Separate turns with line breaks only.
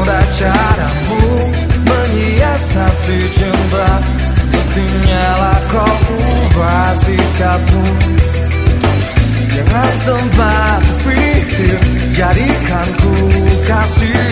mudah caramu menyiasati si Mestinya lah kau ubah sikapmu. Jangan sempat pikir jadikan ku kasih